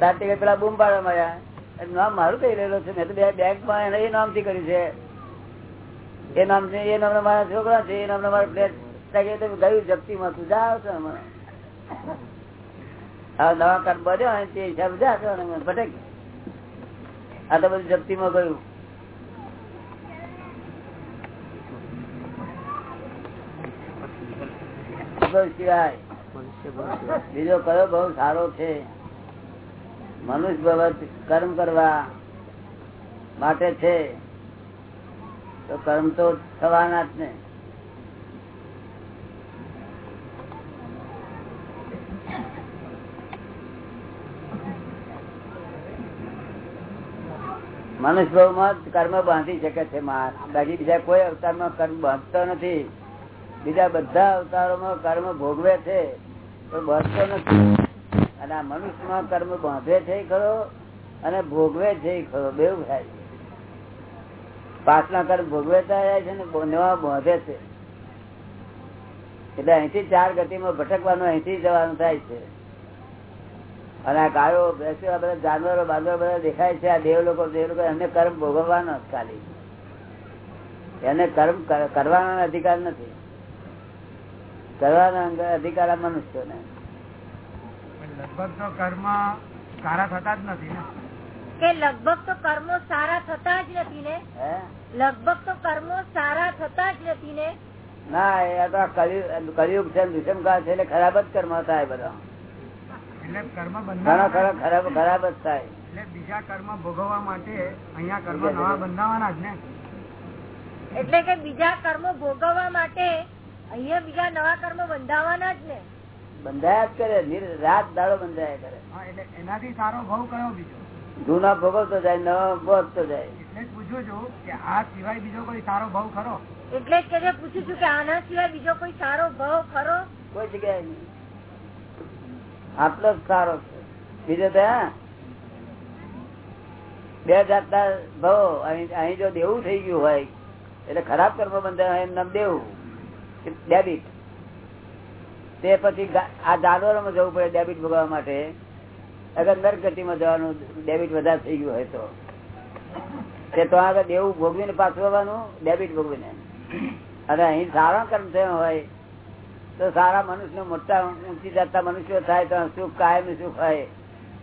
તાર પેલા બૂમ પાડવા મળ્યા નામ મારું કઈ રહેલો છે? મેં તો બે બેંકમાં એ નામથી કર્યું છે. એ નામ છે એ નામ મારા છોકરા છે એ નામ મારા ફ્લેટ ગયું જપ્તી માં તું છો હા નવા કાર્ડ બધ્યો તે હિસાબ જા ભટક આ તો બધું જપ્તી માં ગયું સિવાય બીજો કયો બહુ સારો છે? મનુષ્ય ભગત કર્મ કરવા માટે છે, તો કર્મ તો થવાના જ ને. મનુષ્ય ભાવમાં કર્મ બાંધી શકે છે બાકી બીજા કોઈ અવતારમાં કર્મ બાંધતો નથી. બીજા બધા અવતારો માં કર્મ ભોગવે છે, તો બાંધતો નથી. અને આ મનુષ્યમાં કર્મ બાંધે છે ખરો અને ભોગવે છે ખરો, બેવું થાય પાછલા કર્મ ભોગવેતા જાય છે ને નવા બાંધે છે. એટલે અહીંથી ચાર ગતિમાં ભટકવાનું, અહીંથી જવાનું થાય છે. અને આ ગાયો બેસ્યો બધા જાનવરો બાંધવો બધા દેખાય છે, આ દેવ લોકો દેવ લોકો, એમને કર્મ ભોગવવાનો ખાલી એને કર્મ કરવાનો અધિકાર નથી. કરવાના અધિકાર આ મનુષ્ય ને લગભગ તો કર્મ સારા થતા જ નથી ને. કે લગભગ તો કર્મો સારા થતા જ નથી ને? લગભગ તો કર્મો સારા થતા જ નથી ને? ના એ તો કલયુગ છે દુષ્મકા છે એટલે ખરાબ જ કર્મ થાય બધા. એટલે કર્મ ઘણા ખરાબ ખરાબ જ થાય. એટલે બીજા કર્મ ભોગવવા માટે અહીંયા કર્મ નવા બંધાવાના જ ને. એટલે કે બીજા કર્મો ભોગવવા માટે અહીંયા બીજા નવા કર્મ બંધાવાના જ ને. બંધાયા જ કરે રાત દાડો બંધાયા કરે. એનાથી સારો ભાવ કયો બીજો? જૂના ભોગવતો જાય નવા ભોગવતો જાય. એટલે પૂછું છું કે આ સિવાય બીજો કોઈ સારો ભાવ ખરો? એટલે જ કે પૂછું છું કે આના સિવાય બીજો કોઈ સારો ભાવ ખરો? કોઈ જગ્યાએ નહીં. આટલો જ સારો છે. બીજો ત્યાં બે જાતના ભાવો અહીં જો દેવું થઈ ગયું હોય એટલે ખરાબ કર્મ બંધાય એમ નામ દેવું. ડેબિટ. તે પછી આ જાનવરોમાં જવું પડે ડેબિટ ભોગવવા માટે. અગર નરગતિમાં જવાનું, ડેબિટ વધારે થઈ ગયું હોય તો. આગળ દેવું ભોગવીને પાછવાનું ડેબિટ ભોગવીને. અને અહીં સારા કર્મ થયો હોય, તો સારા મનુષ્ય મોટા ઊંચી જતા મનુષ્યો થાય, તો સુખ કાયમ સુખ હોય.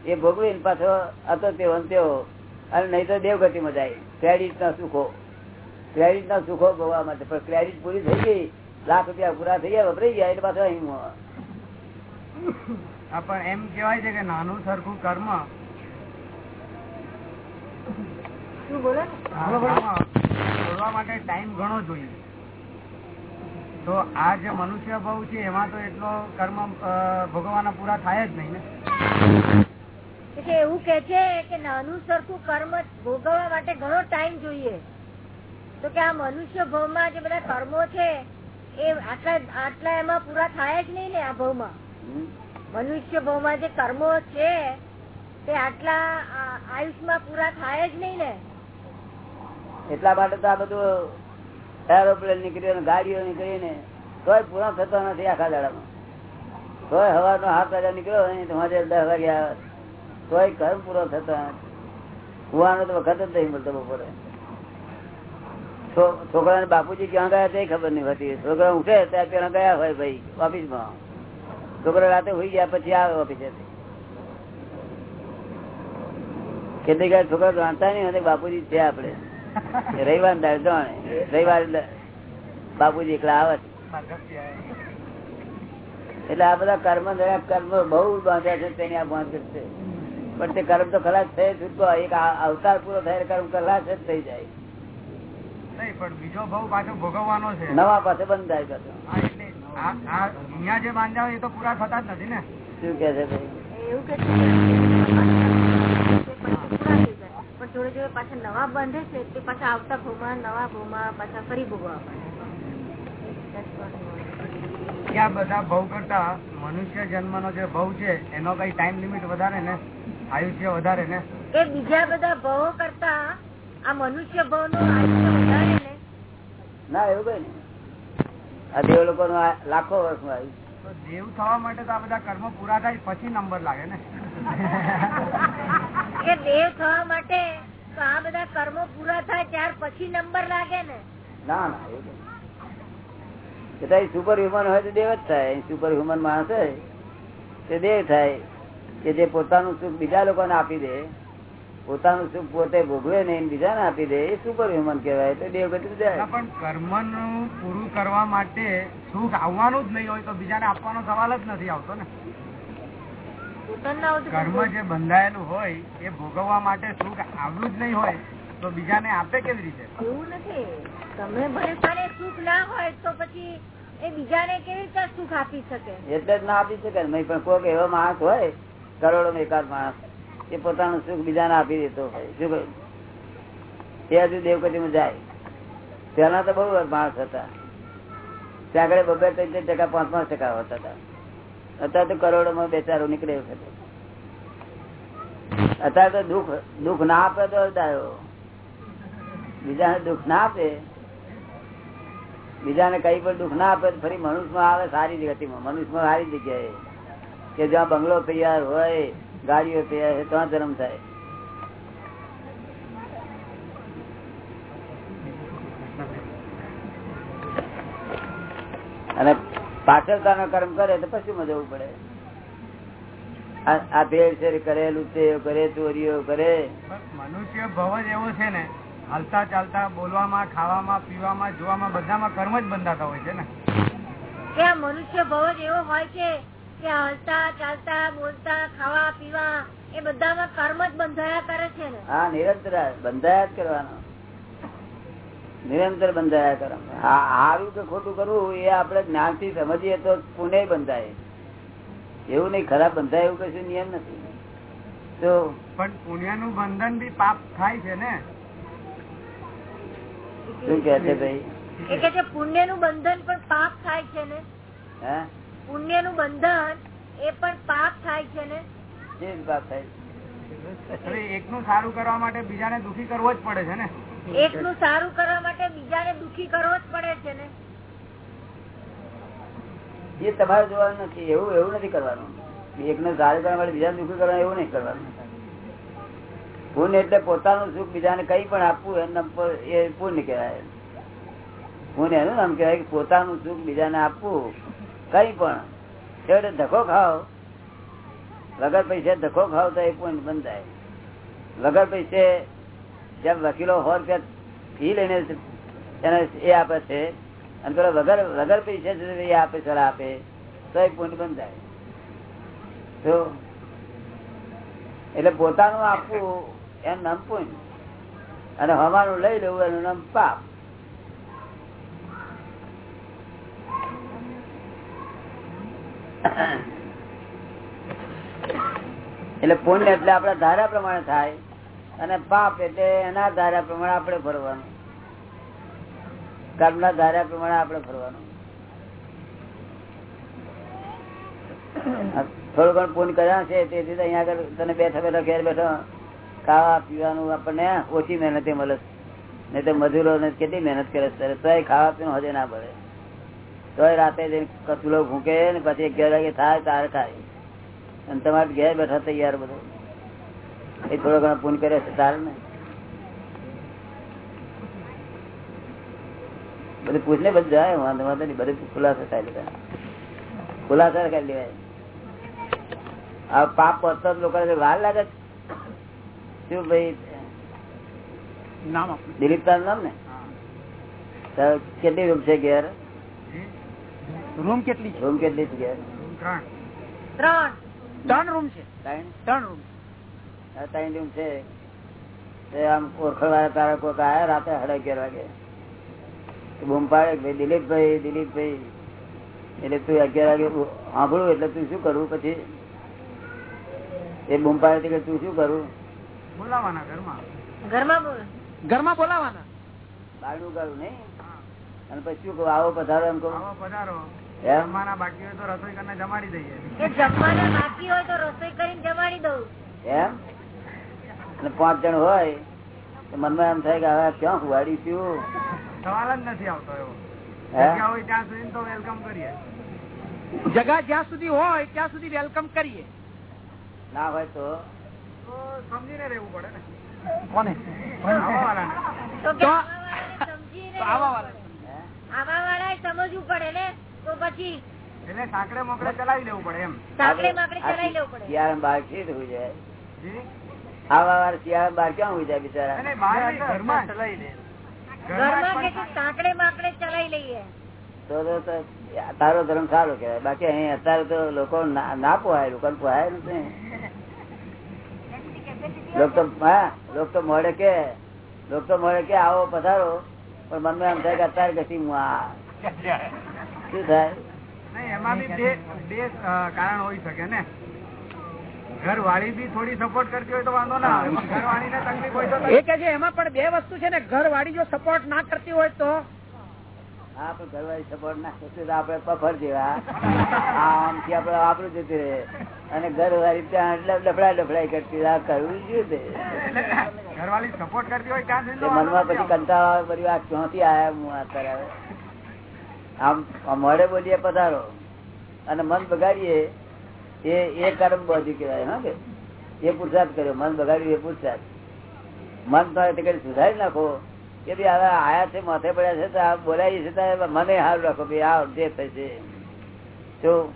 એ ભોગવીને પાછો હતો તેવો તેવો. અને નહીં તો દેવગતિમાં જાય. ક્રેડિટ ના સુખો. ક્રેડિટ ના સુખો ભોગવા માટે. પણ ક્રેડિટ પૂરી થઈ ગઈ લાખ રૂપિયા પૂરા થઈ ગયા વપરાઈ ગયા એટલે પાછો અહીં પણ એમ કેવાય છે કે નાનું સરખું કર્મ. બોલવા માટે ટાઈમ ઘણો જોઈએ. તો આ જે મનુષ્ય ભાવ છે એમાં તો એટલો કર્મ ભોગવવાના પૂરા થાય જ નહીં ને. એવું કે છે કે નાનું સરખું કર્મ ભોગવવા માટે ઘણો ટાઈમ જોઈએ. તો કે આ મનુષ્ય ભાવમાં જે બધા કર્મો છે એ આટલા આટલા એમાં પૂરા થાય જ નહીં ને આ ભાવમાં. મનુષ્ય ભાવમાં જે કર્મો છે તે આટલા આયુષમાં પૂરા થાય જ નહીં ને. એટલા માટે તો આ બધું એરોપ્લેન નીકળ્યો ગાડીઓ નીકળી ને તોય પૂરો થતો નથી આખા દાડામાં. તોય હવાનો હાથ હજાર નીકળ્યો હોય દસ વાગે આવે. તોય કર્મ પૂરો થતો નથી. કુવાનો તો વખત જ નહીં મળતો બપોરે. છોકરા બાપુજી ક્યાં ગયા તે ખબર નહીં હોતી છોકરા ઉઠે ત્યાં પેલા ગયા હોય ભાઈ, ઓફિસમાં. છોકરા રાતે હોઈ ગયા, પછી આવે ઓફિસે. કેટલીક વાર છોકરા જાણતા નહીં હોય, બાપુજી છે આપડે રવિવાર જાણે. રવિવાર બાપુજી એકલા આવે એટલે આ બધા કર્મ કર્મ બહુ બાંધ્યા છે, તેની આ બાંધ છે. પણ તે કર્મ તો ખલાસ થયે છૂટકો એક અવતાર પૂરો થાય કર્મ ખલાસ જ થઈ જાય. બીજો ભાવ પાછો ભોગવવાનો છે. નવા પાસે બંધ થાય પાછો અહીંયા જે બાંધ્યા એ તો પૂરા થતા જ નથી ને. શું કે છે એવું કે જોડે જોડે પાછા નવા બંધે છે તે પાછા આવતા ભૂમા નવા ભૂમા પાછા ફરી ભોગવા ક્યાં બધા ભવ કરતા મનુષ્ય જન્મ નો જે ભવ છે એનો કઈ ટાઈમ લિમિટ વધારે ને? આયુષ્ય વધારે ને? એ બીજા બધા ભવો કરતા આ મનુષ્ય ભવનું આયુષ્ય વધારે ને? ના એવું કઈ નહીં. આ દેવ લોકો લાખો વર્ષનું આયુષ્ય દેવ થવા માટે તો આ બધા કર્મ પૂરા થાય પછી નંબર લાગે ને? એ દેવ થવા માટે તો આ બધા કર્મો પૂરા થાય ત્યાર પછી નંબર લાગે ને? ના ના એવું નહીં. એ સુપર હ્યુમન હોય તો દેવ જ થાય. સુપર હ્યુમન માણસ હોય તે દેવ થાય કે જે પોતાનું સુખ બીજા લોકોને આપી દે. પોતાનું સુખ પોતે ભોગવે ને બીજાને આપી દે એ સુપર હ્યુમન કહેવાય તો દેવ ગતિ જાય. પણ કર્મ પૂરું કરવા માટે સુખ આવવાનું જ નહીં હોય તો બીજાને આપવાનો સવાલ જ નથી આવતો ને. કર્મ જે બંધાયેલું હોય એ ભોગવવા માટે સુખ આવવું જ નહીં હોય તો બીજાને આપે કેવી રીતે? એવું નથી. તમે ભરેસાને સુખ ના હોય તો પછી એ બીજાને કેવી રીતે સુખ આપી શકે? એટલે જ ના આપી શકે નહીં પણ કોઈક એવો માણસ હોય કરોડો એકાદ માણસ એ પોતાનું સુખ બીજાને આપી દેતો હોય. શું કહ્યું? દેવગતિમાં જાય. પેલા તો બહુ માણસ હતા. ત્યાં આગળ બબે ત્રણ ત્રણ ટકા પાંચ પાંચ ટકા હોતા અત્યારે તો કરોડોમાં બેચારો નીકળે. અત્યારે તો દુઃખ દુઃખ ના આપે તો ડાયો બીજાને દુઃખ ના આપે. બીજાને કઈ પણ દુઃખ ના આપે તો ફરી મનુષ્યમાં આવે સારી ગતિમાં. મનુષ્યમાં સારી જગ્યાએ કે જ્યાં બંગલો તૈયાર હોય ગાડીઓ તૈયાર હોય ત્યાં જન્મ થાય. અને પાછળતાનો કર્મ કરે તો પછી માં જવું પડે. આ આ ભેળસેળ કરે લુચેઓ કરે ચોરીઓ કરે. મનુષ્ય ભવ જ એવો છે ને હાલતા ચાલતા બોલવામાં ખાવામાં પીવામાં જોવામાં બધામાં કર્મ જ બંધાતા હોય છે ને. કે મનુષ્ય ભવ જ એવો હોય છે કે હસતા ચાલતા બોલતા ખાવા પીવા એ બધામાં કર્મ જ બંધાયા કરે છે ને. હા નિરંતર બંધાયા જ કરવાનો. નિરંતર બંધાયા કરો. હા સારું કે ખોટું કરવું એ આપણે જ્ઞાનથી સમજીએ તો પુણે બંધાય. એવું નહીં ખરાબ બંધાય એવું કશું નિયમ નથી. તો પણ પુણ્યનું બંધન બી પાપ થાય છે ને. શું કે છે ભાઈ? એ કે છે પુણ્યનું બંધન પણ પાપ થાય છે ને. હે? પુણ્યનું બંધન એ પણ પાપ થાય છે ને? પાપ થાય એક નું સારું કરવા માટે બીજાને દુખી કરવો જ પડે છે ને? એક નું સારું કરવા માટે બીજાને દુખી કરવો જ પડે છે ને? એ તમારે જોવાનું નથી એવું એવું નથી કરવાનું. એકને સારું કરવા માટે બીજા દુઃખી કરવાનું એવું નહીં કરવાનું. પુણ્ય એટલે પોતાનું સુખ બીજાને કઈ પણ આપવું એમના પર એ પુણ્ય કહેવાય. પુણ્ય એનું નામ કહેવાય કે પોતાનું સુખ બીજાને આપવું. કઈ પણ. છેવટે ધક્કો ખાવ વગર પૈસે ધક્કો ખાવ તો એ પોઈન્ટ બંધ થાય. વગર પૈસે જેમ વકીલો સો રૂપિયા ફી લઈને એને એ આપે છે. અને પેલો વગર વગર પૈસે એ આપે, સલાહ આપે, તો એ પુણ્ય બંધાય તો એટલે પોતાનું આપવું એનું નામ પોઈન્ટ અને હવાનું લઈ લેવું એનું નામ પાપ. એટલે પુણ્ય એટલે આપડા ધારા પ્રમાણે થાય અને પાપ એટલે એના ધારા પ્રમાણે આપણે ફરવાનું કર્મના ધારા પ્રમાણે આપણે ફરવાનું થોડું ઘણું પૂન કર્યા છે તેથી અહીંયા આગળ તને બેઠા બેઠા ઘેર બેઠો ખાવા પીવાનું આપણને ઓછી મહેનતે મળે. નહીં તો મજૂરો કેટલી મહેનત કરે તોય ખાવા પીવાનું હજે ના પડે તોય રાતે કચુલો ભૂકે ને પછી અગિયાર વાગે થાય તારે થાય. અને તમારે ઘેર બેઠા તૈયાર બધો. એ થોડો ઘણો પૂન કરે છે તારે ને બધું પૂછ ને બધું જાય વાંધો વાંધો નહીં. બધું ખુલાસો થાય બધા ખુલાસા કરી લેવાય. આ પાપ પહોંચતા લોકો વાર લાગે? શું ભાઈ? નામ દિલીપ તારું નામ ને? કેટલી રૂમ છે ઘેર? રૂમ કેટલી રૂમ કેટલી છે ત્રણ. રૂમ છે? ત્રણ? ત્રણ રૂમ ત્રણ રૂમ છે. તે આમ ઓળખણ તારા કોઈક આવ્યા રાતે સાડા અગિયાર વાગે. બૂમ પાડે ભાઈ દિલીપભાઈ દિલીપભાઈ એટલે તું અગિયાર વાગે સાંભળું એટલે તું શું કરવું પછી એ બૂમ પાડે કે તું શું કરવું બોલાવાના ઘરમાં. ઘરમાં ઘરમાં બોલાવાના? બારણું કરવું નહીં. અને પછી શું કહું? આવો પધારો એમ કહું. આવો પધારો. જમવાના બાકી હોય તો રસોઈ કરીને જમાડી દઈએ. જમવાના બાકી હોય તો રસોઈ કરીને જમાડી દઉં. એમ? પાંચ જણ હોય તો મનમાં એમ થાય કે હવે ક્યાં વાડી છું? સવાલ જ નથી આવતો એવો. જગ્યા હોય ત્યાં સુધી તો વેલકમ કરીએ. જગા જ્યાં સુધી હોય ત્યાં સુધી વેલકમ કરીએ. ના હોય તો? સમજીને રહેવું પડે ને. કોને? આવા વાળા. સમજવું પડે ને. પછી એટલે સાંકડે મોકડે ચલાવી લેવું પડે એમ. સાંકડે માકડે ચલાવી લેવું પડે. શિયાળા બાર શી રીતે જાય? આવા વાર શિયાળા બાર ક્યાં હોય જાય બિચારા? અને બહાર ઘરમાં ચલાવી લે. ઘરમાં કે સાંકડે માકડે ચલાવી લઈએ. તો તો તો તારો ધર્મ સારો કેવાય બાકી અહીં અત્યારે તો લોકો ના પોહાય લોકો પોહાય નથી લોક હા લોક તો મળે કે લોક તો મળે કે આવો પધારો પણ મનમાં એમ થાય કે અત્યારે કશી હું આ શું થાય? એમાં બી બે બે કારણ હોઈ શકે ને. ઘરવાળી બી થોડી સપોર્ટ કરતી હોય તો વાંધો ના આવે પણ ઘરવાળીને તકલીફ હોય તો એ કે છે એમાં પણ બે વસ્તુ છે ને ઘર વાળી જો સપોર્ટ ના કરતી હોય તો? હા પણ ઘરવાળી સપોર્ટ ના કરતી તો આપડે પફર જેવા. આમથી આપડે વાપરું જતી રહે અને ઘરવાળી ત્યાં એટલે ડફડા ડફડાઈ કરતી આ કરવું જોઈએ. તે. ઘરવાળી સપોર્ટ કરતી હોય ત્યાં મનમાં પછી કંટાળા પરિવાર ક્યાંથી આયા હું આ આવે આમ મળે બોલીએ પધારો. અને મન બગાડીએ, એ એ કર્મ બધી કહેવાય, હા કે? એ પુરસાદ કર્યો, મન બગાડ્યું એ પુરસાદ. મન તો કઈ સુધારી નાખો. કે ભાઈ હવે આયા છે, માથે પડ્યા છે, તો આ બોલાવી છે, તો મને સારું રાખો, ભાઈ, આ જે થશે. જો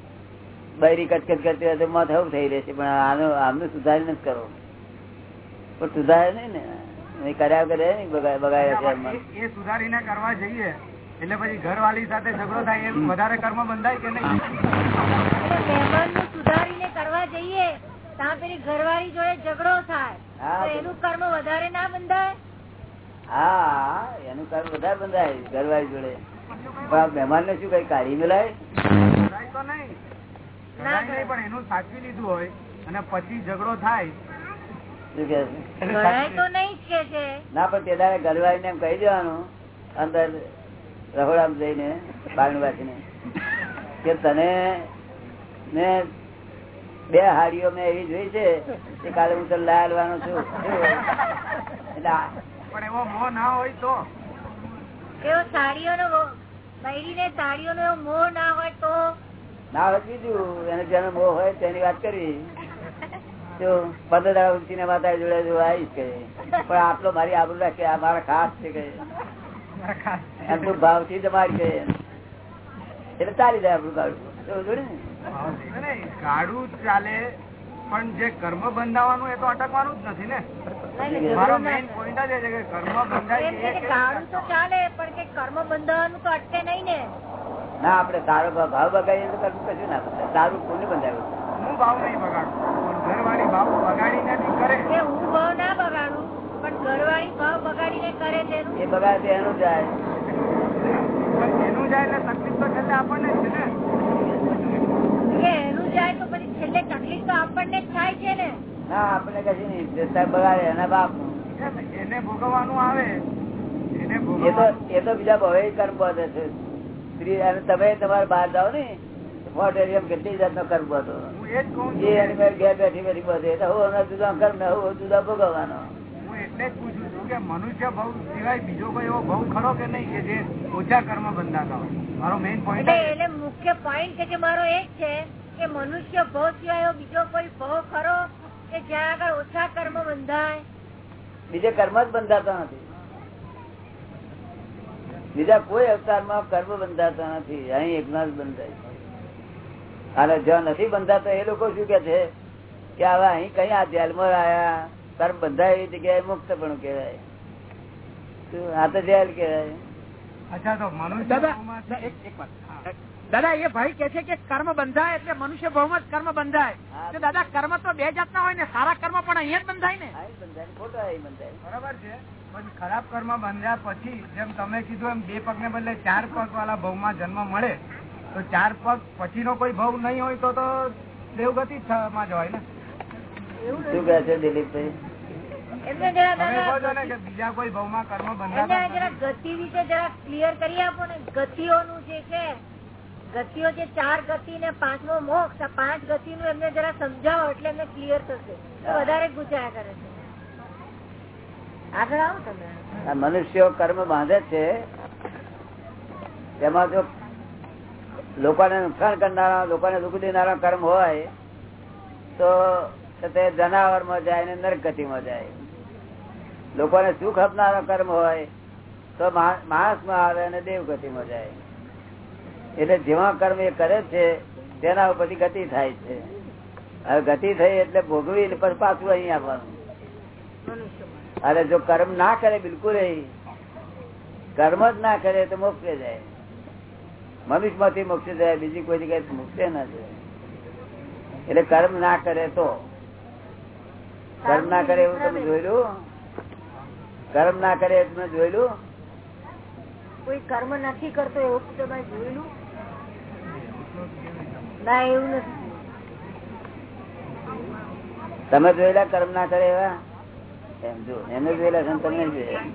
બૈરી કટકટ કરતી હોય તો માથે એવું થઈ રહેશે, પણ આનું, આમનું સુધારી નથી કરો પણ સુધારે નહીં ને. કર્યા કરે બગાડ્યા છે એ સુધારીને કરવા જઈએ. એટલે પછી ઘરવાળી સાથે ઝઘડો થાય એમ વધારે કર્મ બંધાય કે નહીં? સુધારીને કરવા જઈએ ત્યાં પેલી ઘરવાળી જોડે ઝઘડો થાય. એનું કર્મ વધારે ના બંધાય? હા એનું કર્મ વધારે બંધાય ઘરવાળી જોડે. પણ મહેમાન ને શું કઈ કાઢી મેલાય તો નહીં. ના ઘરાય નહીં પણ એનું સાચવી લીધું હોય અને પછી ઝઘડો થાય. ના પણ તે ઘરવાળી ને એમ કહી દેવાનું અંદર રહોડામાં જઈને બારણું ને કે તને ને બે હાડીઓ મેં એવી જોઈ છે કે કાલે હું તને લાવવાનો છું. એટલે પણ એવો મોહ ના હોય તો. એવો સાડીઓનો મો- બૈરીને સાડીઓનો એવો મોહ ના હોય તો? ના હોય બીજું. એને જેનો મોહ હોય તેની વાત કરી જો પંદર દાડા ઉઠીને માતા જોડે જો આવીશ કે પણ આટલો મારી આબરૂ રાખે આ મારા ખાસ છે કે. એમ તો ભાવથી તમારી કે એટલે ચાલી જાય આપણું ગાડું. એવું જોડે ને? નહીં, ગાડું ચાલે પણ જે કર્મ બંધાવાનું એ તો અટકવાનું જ નથી ને? મારો મેઇન પોઈન્ટ જ એ છે કે કર્મ બંધાય તો ચાલે પણ કે કર્મ બંધાવાનું તો અટકે નહીં ને. ના આપડે સારો ભાવ બગાડીએ તો કરવું કશું ના થાય. સારું કોને બંધાયું? હું ભાવ નહીં બગાડું ઘરવાળી ભાવ બગાડી નથી કરે. કે હું ભાવ ના બગાડું પણ ઘરવાળી ભાવ બગાડીને કરે તેનું એ બગાડ એનું જાય. એનું જાય એટલે તકલીફ તો છેલ્લે આપણને જ છે ને. એનું જાય તો પછી છેલ્લે તકલીફ તો આપણને જ થાય છે ને. ના આપણે કશું નહીં. બગાડે એના બાપ. એને ભોગવવાનું આવે. એને એ તો એ તો બીજા બહુ કર્મ બધે છે. સ્ત્રી અને તમે તમારે બહાર જાઓ ને હોટેલિયમ કેટલી જાતનો કર્મ બધો. હું એ જ કહું એની ઘેર બેઠી બેઠી બધે. હું જુદા કર્મ ને હું જુદા ભોગવવાનો. એટલે જ પૂછું છું કે મનુષ્ય ભાવ સિવાય બીજો કોઈ એવો ભાવ ખરો કે નહીં કે જે ઓછા કર્મ બંધાતા હોય? મારો મેઇન પોઈન્ટ એટલે મુખ્ય પોઈન્ટ કે મારો એ જ છે કે મનુષ્ય ભાવ સિવાય બીજો કોઈ ભાવ ખરો કે જ્યાં આગળ ઓછા કર્મ બંધાય? બીજે કર્મ જ બંધાતા નથી. બીજા કોઈ અવતારમાં કર્મ બંધાતા નથી. અહીં એકના જ બંધાય છે. અને જ્યાં નથી બંધાતા એ લોકો શું કે છે? કે હવે અહીં કઈ આ જેલમાં આયા? કર્મ બધા એવી જગ્યાએ મુક્ત પણ કેવાય? આ તો જેલ કહેવાય. અચ્છા તો મનુષ્ય દાદા એ ભાઈ કે છે કે કર્મ બંધાય એટલે મનુષ્ય ભાવમાં જ કર્મ બંધાય. તો દાદા કર્મ તો બે જાતના હોય ને સારા કર્મ પણ અહીંયા જ બંધાય ને? બંધાય ખોટા બંધાય. બરાબર છે. પણ ખરાબ કર્મ બંધ્યા પછી જેમ તમે કીધું એમ બે પગ ને બદલે ચાર પગ વાળા ભવમાં જન્મ મળે તો ચાર પગ પછીનો કોઈ ભવ નહીં હોય તો તો દેવગતિ જ થવામાં જવાય ને. શું કહે છે દિલીપભાઈ? એમને જરા તમે કહો છો ને દાદા કે બીજા કોઈ ભવમાં કર્મ એમને બંધાતા જરા નથી. ગતિ વિશે જરા ક્લિયર કરી આપો ને. ગતિઓનું જે છે ગતિઓ જે ચાર ગતિ ને પાંચમો મોક્ષ આ પાંચ ગતિ નું એમને જરા સમજાવો એટલે એમને ક્લિયર થશે. વધારે ગુજાયા કરે છે. આગળ આવો તમે. મનુષ્યો કર્મ બાંધે છે તેમાં જો લોકોને નુકસાન કરનારા લોકોને દુઃખ દેનારા કર્મ હોય તો જનાવરમાં જાય ને નરકતી માં જાય. લોકોને સુખ આપનારો કર્મ હોય તો માણસ આવે અને દેવગતિ માં જાય. એટલે જેવા કર્મ એ કરે છે, તેના ઉપરથી ગતિ થાય છે. હવે ગતિ થઈ એટલે ભોગવી પછી પાછું અહીં આવવાનું. અરે જો કર્મ ના કરે બિલકુલ કર્મ જ ના કરે તો મોક્ષે જાય. મનુષ્યમાંથી મોક્ષે જાય, બીજી કોઈ જગ્યાએ મોક્ષે ના જાય. એટલે કર્મ ના કરે તો કર્મ ના કરે એવું તમે જોયેલું? કર્મ ના કરે તમે જોયેલું? કોઈ કર્મ નથી કરતો એવું તમે જોયેલું? ના એવું નથી તમે જોયેલા કર્મ ના કરે એવા? એમ જો એને જોયેલા છે તમને જોયેલા?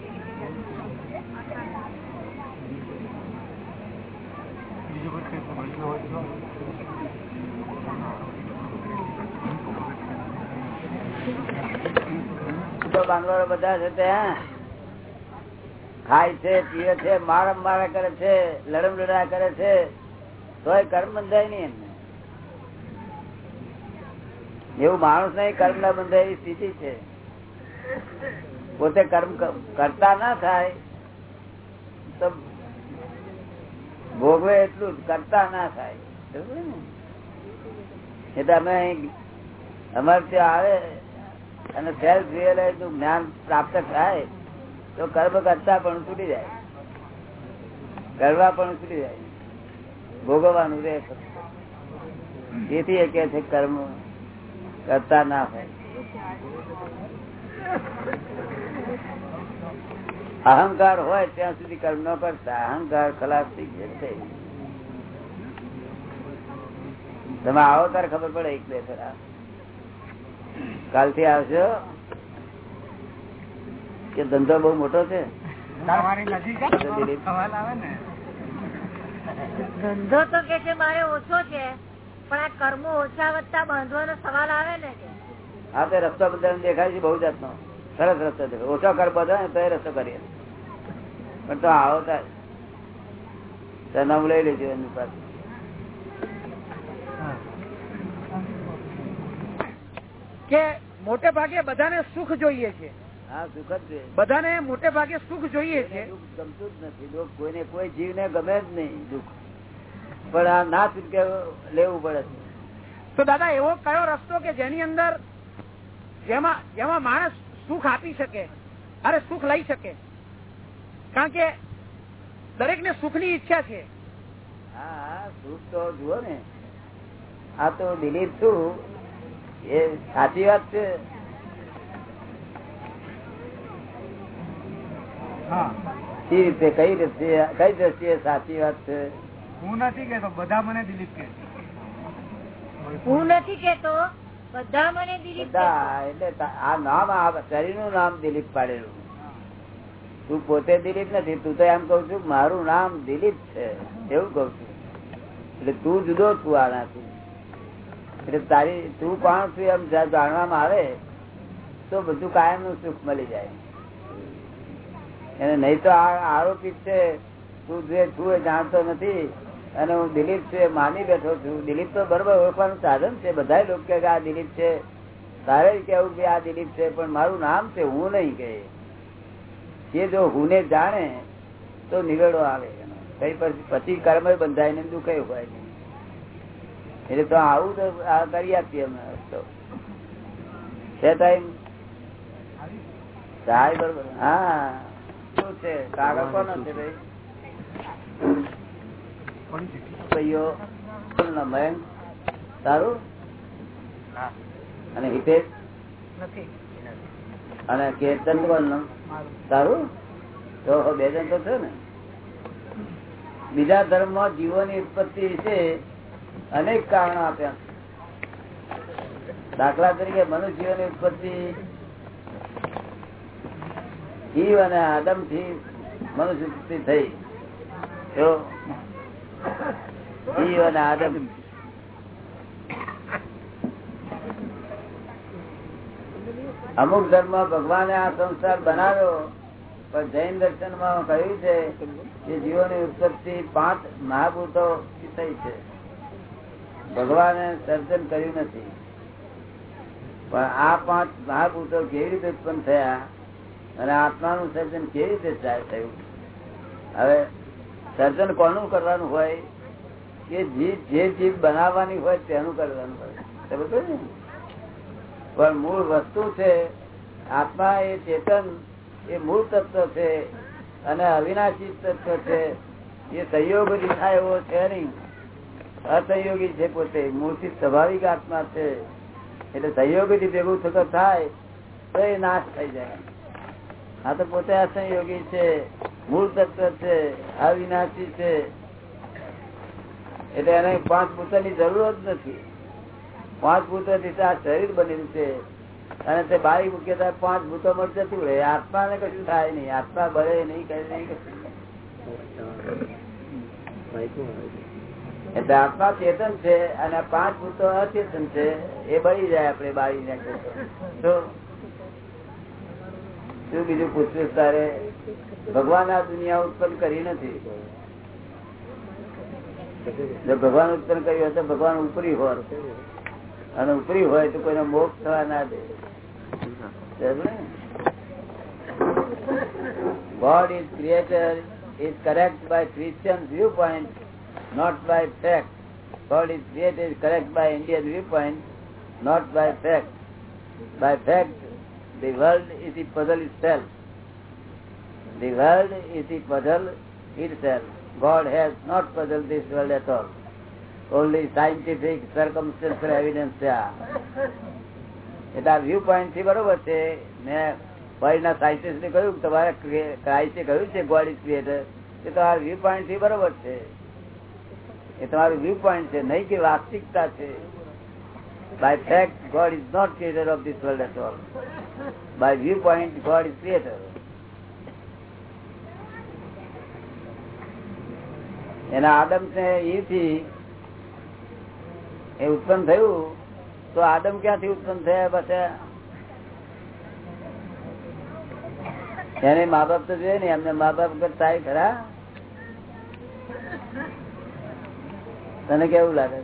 બાંગવાળો બધા છે ત્યાં ખાય છે પીએ છે, મારમ મારા કરે છે, લડમ લડા કરે છે, તોય કર્મ બંધાય નહીં એમને. એવું માણસ નહીં, કર્મ ના બંધાય સ્થિતિ છે. પોતે કર્મ કરતા ના થાય, તો ભોગવે એટલું કરતા ના થાય. એટલે અમે અમારે ત્યાં આવે અને સેલ્ફ રિયલાઇઝનું જ્ઞાન પ્રાપ્ત થાય, તો કર્મ કરતા પણ છૂટી જાય. કરવા પણ છૂટી જાય. ભોગવવાનું રહે જેથી એ કે છે કર્મ કરતા ના હોય અહંકાર હોય ત્યાં સુધી કર્મ ન કરતા, અહંકાર ખલાસ થઈ જશે તમે આવો ત્યારે ખબર પડે એક બે ફેરા. કાલથી આવશો? કે ધંધો બહુ મોટો છે? ધંધો તો કે છે મારે ઓછો છે પણ આ કર્મો ઓછા વધતા બાંધવાનો સવાલ આવે ને હા તે રસ્તો બધા દેખાય છે બહુ જાતનો. સરસ રસ્તો દેખાય ઓછો કર બધા તો એ રસ્તો કરીએ. પણ તો આવો તાર. નામ લઈ લેજો એની પાસે. કે મોટે ભાગે બધાને સુખ જોઈએ છે. હા સુખ જ બધાને મોટે ભાગે સુખ જોઈએ છે. ગમતું જ નથી. કોઈને કોઈ જીવને ગમે જ નહીં દુઃખ. પણ આ ના છૂટકે લેવું પડે છે. તો દાદા એવો કયો રસ્તો કે જેની અંદર જેમાં જેમાં માણસ સુખ આપી શકે અરે સુખ લઈ શકે? કારણ કે દરેક ને સુખની ઈચ્છા છે. હા હા સુખ તો જુઓ ને. આ તો દિલીપ છું એ સાચી વાત છે. કઈ રીતે કઈ રીતે કઈ દ્રષ્ટિએ સાચી વાત છે? હું નથી કેતો બધા મને દિલીપ કે હું નથી કેતો બધા મને દિલીપ એટલે આ નામ આ શરીરનું નામ દિલીપ પાડેલું. તું પોતે દિલીપ નથી તું તો એમ કઉ છું મારું નામ દિલીપ છે એવું કઉ છું. એટલે તું જુદો છું આનાથી એટલે તારી તું કોણ છું એમ જાણવામાં આવે, તો બધું કાયમનું સુખ મળી જાય. અને નહીં તો આ આરોપિત છે, તું જે છું એ જાણતો નથી, અને હું દિલીપ છે માની બેઠો છું. દિલીપ તો બરોબર ઓળખવાનું સાધન છે બધા લોકો કે આ દિલીપ છે. તારે કેવું કે આ દિલીપ છે, પણ મારું નામ છે, હું નહીં કે એ જો હું ને જાણે, તો નિવેડો આવે એનો. કઈ પછી કર્મ બંધાય ને દુખાયું હોય. એટલે તો આવું તો કરી આપીએ અમે તો. છે ટાઈમ સારી બરોબર હા. શું છે? કાગળ કોનો છે ભાઈ? અને હિતેશ? તારું? તો બે તો છે ને. બીજા ધર્મમાં જીવોની ઉત્પત્તિ વિશે અનેક કારણો આપ્યા. દાખલા તરીકે મનુષ્યોની ઉત્પત્તિ, જીવ અને આદમથી મનુષ્ય ઉત્પત્તિ થઈ. જીવ અને આદમ અમુક ધર્મ ભગવાને આ સંસાર બનાવ્યો, પણ જૈન દર્શનમાં કહ્યું છે કે જીવોની ઉત્પત્તિ પાંચ મહાભૂતો થઈ છે. ભગવાને સર્જન કર્યું નથી. પણ આ પાંચ મહાભૂતો કેવી રીતે ઉત્પન્ન થયા અને આત્માનું સર્જન કેવી રીતે થયું હવે સર્જન કોનું કરવાનું હોય? કે જે જીભ બનાવવાની હોય તેનું કરવાનું હોય. સમજ ને? પણ મૂળ વસ્તુ છે, આત્મા એ ચેતન, એ મૂળ તત્વ છે, અને અવિનાશી તત્વ છે. એ સહયોગ થાય એવો છે નહીં. અસંયોગી છે પોતે મૂળથી સ્વાભાવિક આત્મા છે, એટલે સહયોગી ભેગું થતો થાય, તો એ નાશ થઈ જાય. આ તો પોતે અસહયોગી છે, મૂળ તત્વ છે, અવિનાશી છે. એટલે એને પાંચ પુત્રની જરૂર જ નથી. પાંચ પુત્રથી આ શરીર બનેલું છે. અને તે બારી મૂકે તો પાંચ ભૂતો માં જતું રહે. આત્મા ને કશું થાય નહીં. આત્મા બળે નહીં, કઈ નહીં, કશું એટલે આત્મા ચેતન છે અને પાંચ ભૂતો અચેતન છે એ બળી જાય આપડે બાળી નાખે શું બીજું પૂછવું તારે? ભગવાન આ દુનિયા ઉત્પન્ન કરી નથી. જો ભગવાન ઉત્પન્ન કર્યું હોય તો ભગવાન ઉપરી હોત અને ઉપરી હોય તો કોઈને મોક્ષ થવા ના દે. God is creator is correct by Christian view viewpoint, not by fact. God is created correct by Indian viewpoint, not by fact. By fact, the world is the puzzle itself. The world is the puzzle itself. God has not puzzled this world at all. Only scientific circumstantial evidence છે એટલે આ view પોઈન્ટથી બરોબર છે મેં બહારના scientist ને કહ્યું તમારે ક્રાઇસ્ટે કહ્યું છે ગોડ ઇઝ ક્રિએટર એ આ વ્યૂ પોઈન્ટથી બરોબર છે એ તમારું વ્યૂ પોઈન્ટ છે, નહીં કે વાસ્તવિકતા છે. By fact God is not creator of this world at all by view point God is creator એના આદમ ને એથી એ ઉત્પન્ન થયું, તો આદમ ક્યાંથી ઉત્પન્ન થયા પછી? એને મા બાપ તો જોઈએ ને, એમને મા બાપ કરતા ખરા? તને કેવું લાગે?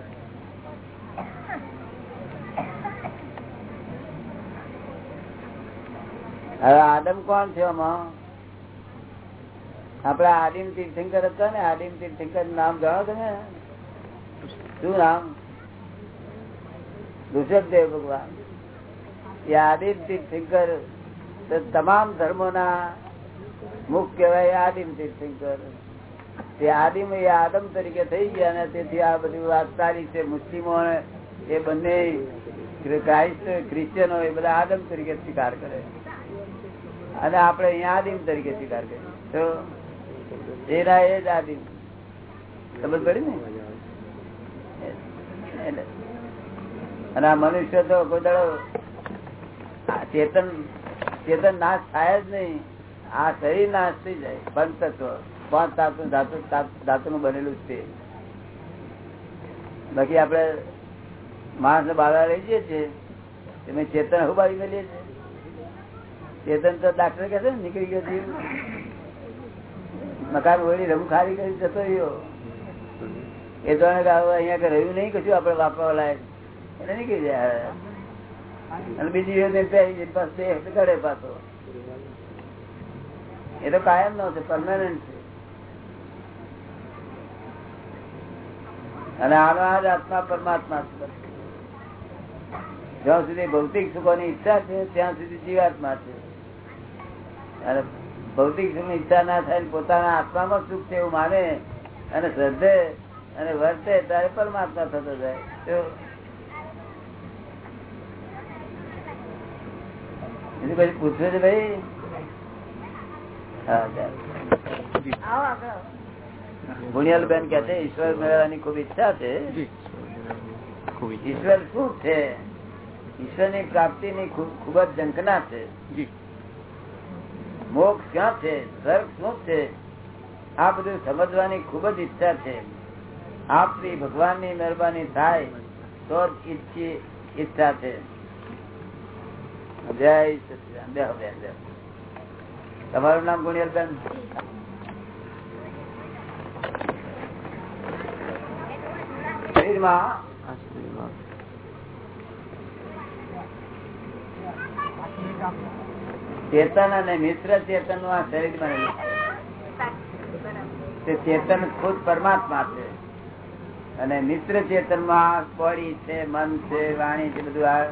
હવે આદમ કોણ છે આપડે આદિમ તીર્થંકર હતા ને, આદિમ તીર્થંકર નામ જાણો તમે? શું નામ? ઋષભદેવ ભગવાન. એ આદિમ તીર્થંકર તમામ ધર્મો ના મુખ કહેવાય આદિમ તીર્થંકર. તે આદિમ એ આદમ તરીકે થઈ ગયા અને તેથી આ બધી વાત સારી છે. મુસ્લિમો એ બંને ક્રાઇસ્ટ ક્રિશ્ચિયનો એ બધા આદમ તરીકે સ્વીકાર કરે. અને આપણે અહીંયા આદિમ તરીકે સ્વીકાર કરીએ. તો એના એ જ આદિમ. ખબર પડી ને? અને આ મનુષ્ય તો કોઈ ચેતન ચેતન નાશ થાય જ નહીં. આ શરીર નાશ થઈ જાય. પંચ તત્વ. પાંચ ધાતુ ધાતુ ધાતુ નું બનેલું છે. બાકી આપડે માણસ ને બાળા લઈ જઈએ છીએ તમે ચેતન હુબાડી મેલીએ છીએ? ચેતન તો ડાક્ટર કે છે ને, નીકળી ગયો જીવ. મકાન વળી રમુ ખારી કરી જતો રહ્યો. એ તો અહીંયા રહ્યું નહીં, કશું આપડે વાપરવા લાયક. એટલે નીકળી જાય અને બીજી કરે પાછો એ તો કાયમ નો છે પરમાનન્ટ છે. અને આનો જ આત્મા પરમાત્મા જ્યાં સુધી ભૌતિક સુખોની ઈચ્છા છે, ત્યાં સુધી જીવાત્મા છે. અને ભૌતિક સુખની ઈચ્છા ના થાય પોતાના આત્મામાં સુખ છે એવું માને, અને શ્રદ્ધે અને વર્તે ત્યારે પરમાત્મા થતો જાય. બીજું પછી પૂછવું છે ભાઈ? ભુણિયાલ બેન કે છે ઈશ્વર મેળવવાની ખૂબ ઈચ્છા છે. ઈશ્વર શું છે ઈશ્વરની પ્રાપ્તિ ની ખૂબ જ ઝંકના છે. મોક્ષ ક્યાં છે? સ્વર્ગ શું છે? આ બધું સમજવાની ખૂબ જ ઈચ્છા છે. આપની ભગવાનની મહેરબાની થાય તો જ ઈચ્છી ઈચ્છા છે. જય સચિદાન તમારું નામ ગુણિયલબેન ચેતન અને મિશ્ર ચેતનનું આ શરીર બનેલું તે ચેતન ખુદ પરમાત્મા છે. અને મિશ્ર ચેતનમાં બોડી છે, મન છે, વાણી છે, બધું આ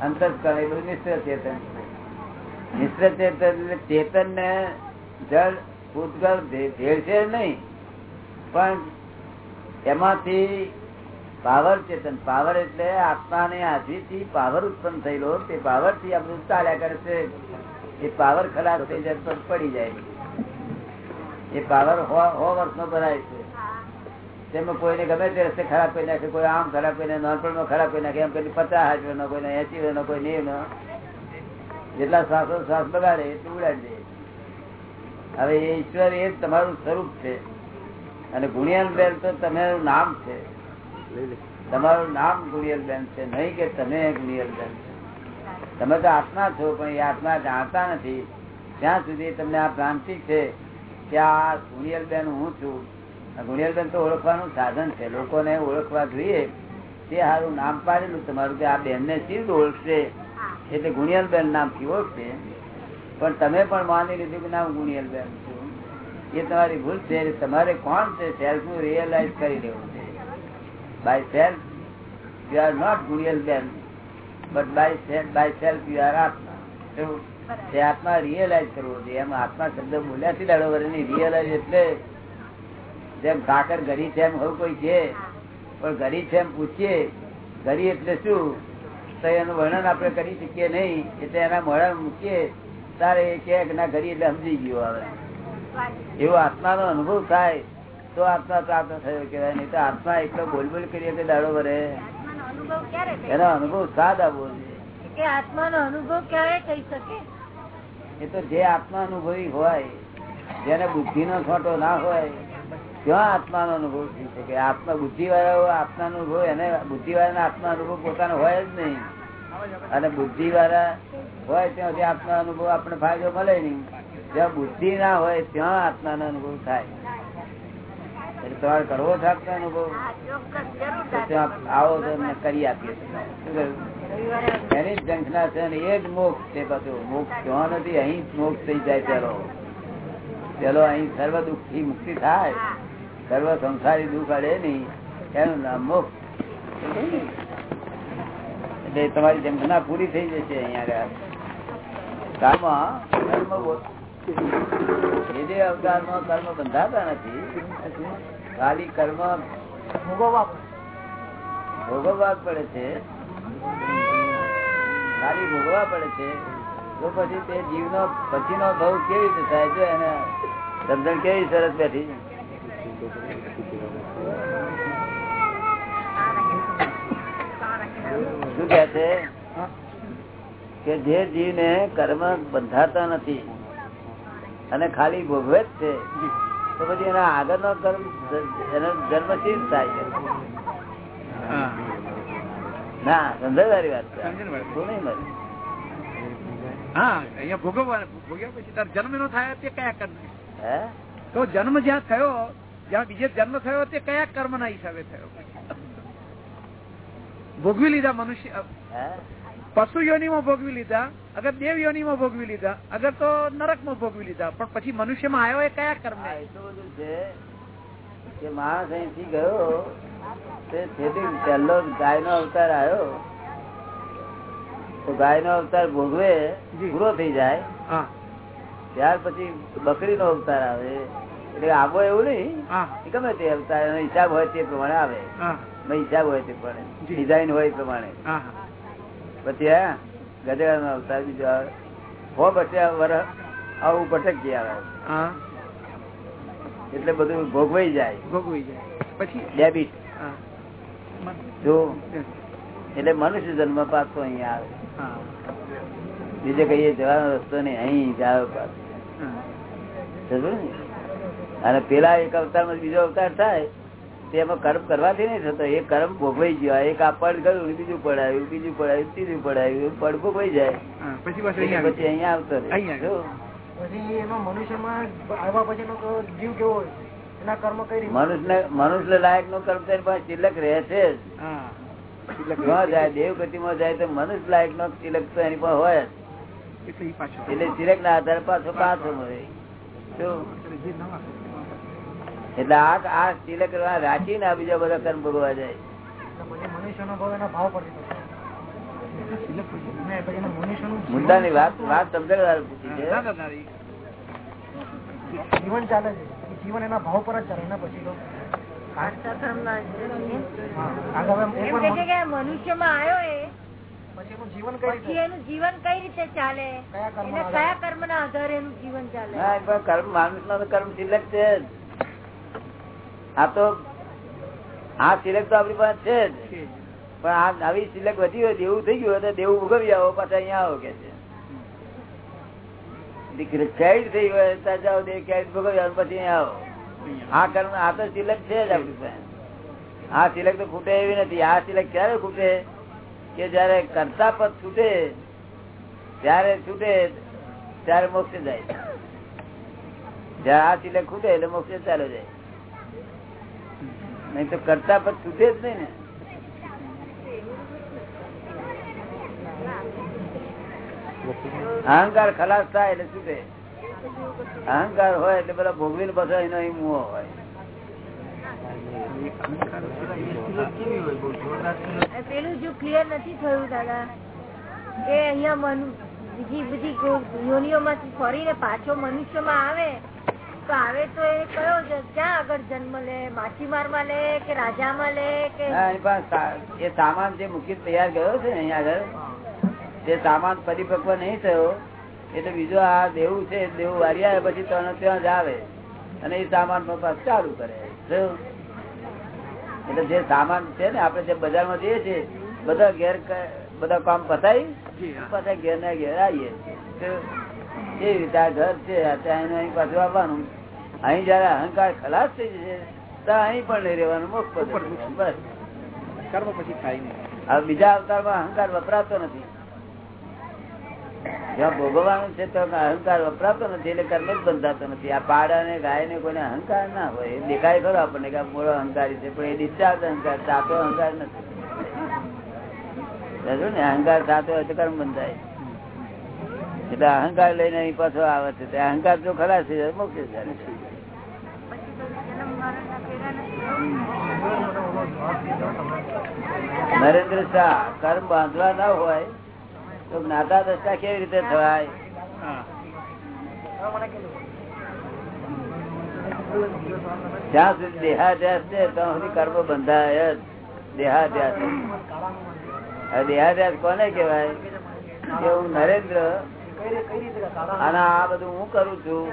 અંતસ્કરણ એ બધું મિશ્ર ચેતન મિશ્ર ચેતન ચેતન ને જળ, ભૂતગળ ભેળશે નહીં. પણ એમાંથી પાવર ચેતન. પાવર એટલે આત્માને હાજરીથી પાવર ઉત્પન્ન થયેલો. તે પાવરથી આ બધું ચાલ્યા કરે એ પાવર ખલાસ થઈ જાય તો પડી જાય. એ પાવર સો વર્ષનો ભરાય છે. તેમાં કોઈને ગમે તે રસ્તે ખરાબ કરી નાખે, કોઈ આમ ખરાબ કરીને નાનપણમાં ખરાબ કરી નાખે, એમ કરી પચાસ હાજર નો કોઈને એસી નો કોઈ નેવ નો જેટલા શ્વાસો, શ્વાસ બગાડે એટલું ઉડાડી હવે એ ઈશ્વર એ તમારું સ્વરૂપ છે. અને ગુણિયાન બેન તો તમારું નામ છે. તમારું નામ ગુણિયલ છે, નહીં કે તમે ગુણિયલ બેન તમે તો આત્મા છો, પણ એ આત્મા જાણતા નથી. ત્યાં સુધી તમને આ ભ્રાંતિ છે કે આ ગુણિયલ હું છું ગુણિયલ તો ઓળખવાનું સાધન છે. લોકોને ઓળખવા જોઈએ. તે સારું નામ પાડેલું તમારું કે આ બેન ને સીધ ઓળખશે એટલે ગુણિયલ બેન નામથી ઓળખશે. પણ તમે પણ માની લીધું કે નામ ગુણિયલ બેન છું. એ તમારી ભૂલ છે. તમારે કોણ છે? સેલ્ફનું રિયલાઇઝ કરી લેવું છે. By self you are not real બેન but by self by self you are atma? તે આત્મા રિયલાઇઝ કરવો જોઈએ. એમ આત્મા શબ્દ બોલ્યા થી દાડો વરે રિયલાઇઝ એટલે જેમ કાકર ગરી છે એમ હોય કોઈ છે. પણ ગરી છે એમ પૂછીએ. ઘડી એટલે શું? તો એનું વર્ણન આપણે કરી શકીએ નહીં. એટલે એના મોડા મૂકીએ. તારે એ કે ના ઘડી એટલે સમજી ગયું હવે. એવો આત્માનો અનુભવ થાય. તો આત્મા પ્રાપ્ત થયો કેવાય નહીં તો આત્મા એટલો બોલ બોલ કરીએ કે દાડો ભરે. અનુભવ એનો અનુભવ સાદ આવવો આત્મા નો અનુભવ ક્યારે થઈ શકે? એ તો જે આત્મા અનુભવી હોય જેને બુદ્ધિ નો છોટો ના હોય ત્યાં આત્માનો અનુભવ થઈ શકે. આત્મા બુદ્ધિ વાળા આત્મા અનુભવ એને બુદ્ધિ વાળા આત્મા અનુભવ પોતાનો હોય જ નહીં. અને બુદ્ધિ વાળા હોય ત્યાં સુધી આત્મા અનુભવ આપણે ફાયદો મળે નહીં. જ્યાં બુદ્ધિ ના હોય ત્યાં આત્માનો અનુભવ થાય. તમારે કરવો છે અનુભવ? આવો તો અમને કરી આપીએ? એની જ ઝંખના છે અને એ જ મોક્ષ છે બધું મોક્ષ જોવા નથી અહીં જ મોક્ષ થઈ જાય પેલો. પેલો અહીં સર્વ દુઃખથી મુક્તિ થાય. સર્વ સંસારી દુઃખ અડે નહીં. એનું નામ મોક્ષ. એટલે તમારી ઝંખના પૂરી થઈ જશે અહીંયા આગળ. કામમાં કર્મ ભોગવવા પડે. છે. ખાલી ભોગવવા પડે છે. તો પછી તે જીવનો, પછીનો ભવ કેવી રીતે થાય છે એને સમજણ કેવી સરસ બેઠી? શું કે છે? કે જે જીવને કર્મ બંધાતા નથી અને ખાલી ભોગવે જ છે. તો પછી એના આગળનો કર્મ એનો જન્મશીલ થાય છે. ના સમજાય વાત છે. શું નહીં મળે હા અહીંયા ભોગવવા ભોગ્યા પછી તાર જન્મ નો થાય તે કયા કર્મ? હે? તો જન્મ જ્યાં થયો જ્યાં બીજે જન્મ થયો તે કયા કર્મ ના હિસાબે થયો? ભોગવી લીધા મનુષ્ય હે? પશુ યોનીમાં ભોગવી લીધા અગર દેવ યોનીમાં ભોગવી લીધા અગર તો નરકમાં ભોગવી લીધા. પણ પછી મનુષ્યમાં આવ્યો એ કયા કર્મ છે કે માણસ અહીંથી ગયો તે પહેલો ગાય નો અવતાર આવ્યો તો ગાય નો અવતાર ભોગવે. પૂરો થઈ જાય. ત્યાર પછી બકરી નો અવતાર આવે. એટલે આવો એવું નહીં ગમે તે અવતાર હિસાબ હોય તે પ્રમાણે આવે. હિસાબ હોય તે પ્રમાણે. ડિઝાઇન હોય એ પ્રમાણે. પછી હા ગધેડા નો અવતાર બીજો આવે. હો બચ્યા વર આવું ભટકી આવે. એટલે બધું ભોગવાઈ જાય. ભોગવાઈ જાય. પછી? ડેબિટ. જો. એટલે મનુષ્ય જન્મ પાછો અહીંયા આવે. હા. બીજે કહીએ જવાનો રસ્તો નહીં અહીં જાવ પાછો? અને પેલા એક અવતારમાં બીજો અવતાર થાય તેમાં કર્મ કરવાથી નહીં થતો. એ કર્મ ભોગવાઈ ગયો. એક આ પડ ગયું બીજું પડાયું બીજું પડાયું ત્રીજું પડાયું પડ ભોગવાઈ જાય. પછી પાછું અહીંયા આવતો મનુષ્ય લાયકનું કર્મ તેની પાસે રહે છે જ. જ્યાં જાય જાય તો મનુષ્ય લાયક નો ચિલક તો એની પાસે હોય એટલે ચિલક પાછો એટલે તિલક ના આધારે પાછો પાછો મળે. શું? એટલે આ આ તિલક રાખીને આ બીજા બધા કર્મ ભોગવા જાય. મુદ્દા એના. ને પછી એના મનુષ્યનું મુદ્દાની વાત વાત સમજણ પૂછી છે. જીવન ચાલે છે. એ જીવન એના ભાવ પર જ ચાલે. ને પછી તો મનુષ્ય મનુષ્યમાં આવ્યો એ. જીવન કઈ પછી રીતે એનું જીવન કઈ રીતે ચાલે? કયા એને કયા કર્મ ના આધારે એનું જીવન ચાલે? હા એ પણ કર્મ માણસ નો કર્મ તિલક છે જ. આ તો આ સિલેક તો આપણી પાસે છે જ. પણ આ નવી સિલક વધી હોય દેવું થઈ ગયું તો દેવું ઉગવી આવો પાછા અહીંયા આવો કે છે. દીકરી કેદ થઈ હોય ત્યાં જાઓ દે કેદ ભોગવી આવો પછી અહીંયા આવો. આ કર્મ આ તો સિલક છે જ આપણી પાસે. આ સિલક તો ખૂટે એવી નથી. આ સિલક ક્યારે ખૂટે? કે જયારે કરતા પદ છૂટે ત્યારે છૂટે ત્યારે મોક્ષ જાય. જયારે આ સિલક ખૂટે એટલે મોક્ષ ચાલે જાય. નહીં તો કરતા પણ છૂટે જ નહીં ને. અહંકાર ખલાસ થાય એટલે શું અહંકાર હોય એટલે બધા ભોગવીને પાછા એનો અહીં મુઓ હોય. પેલું જો ક્લિયર નથી થયું, દાદા. કે અહિયાં બીજી બધી યોનિઓમાંથી ફરીને પાછો મનુષ્યમાં આવે તો આવે તો એ કયો ક્યાં આગળ જન્મ લે? માછીમારમાં લે કે રાજામાં લે કે? એની પાસે સા- એ સામાન જે મૂકીને તૈયાર ગયો છે ને અહીંયા આગળ તે સામાન પરિપક્વ નહીં થયો એટલે બીજો આ દેવું છે દેવું વારી આવે પછી ત્રણ ત્યાં જ આવે. અને એ સામાન ચાલુ કરે. એટલે જે સામાન છે ને આપડે જે બજારમાં જઈએ છીએ બધા ઘેર બધા કામ પતાવી જી, ઘેર ના ઘેર આવીએ એ રીતે આ ઘર છે આ ત્યાં એનું અહીં પાછું આવવાનું. અહીં જયારે અહંકાર ખલાસ થઈ જશે તો અહીં પણ નહીં રહેવાનું મોક્ષ બસ. કર્મ પછી થાય નહીં. હવે બીજા અવતારમાં અહંકાર વપરાતો નથી. જ્યાં ભોગવવાનું છે તો અહંકાર વપરાતો નથી એટલે કર્મ જ બંધાતો નથી. આ પાડા ને ગાય ને કોઈને અહંકાર ના હોય. એ દેખાય ખરો આપણને કે મોડો અહંકારી છે પણ એ ડિસ્ચાર્જ અહંકાર સાચો અહંકાર નથી. ને અહંકાર સાચો હોય તો કર્મ બંધાય. એટલે અહંકાર લઈને અહીં પાછો આવે છે. અહંકાર જો ખરા છે મોક્ષ જાય છે નરેન્દ્ર શાહ, કર્મ બાંધવા ના હોય તો જ્ઞાતા દશા કેવી રીતે થાય? જ્યાં સુધી દેહાધ્યાસ છે, ત્યાં સુધી કર્મ બંધાય જ. દેહાધ્યાસ. દેહાધ્યાસ કોને કેવાય કે હું નરેન્દ્ર, અને આ બધું હું કરું છું.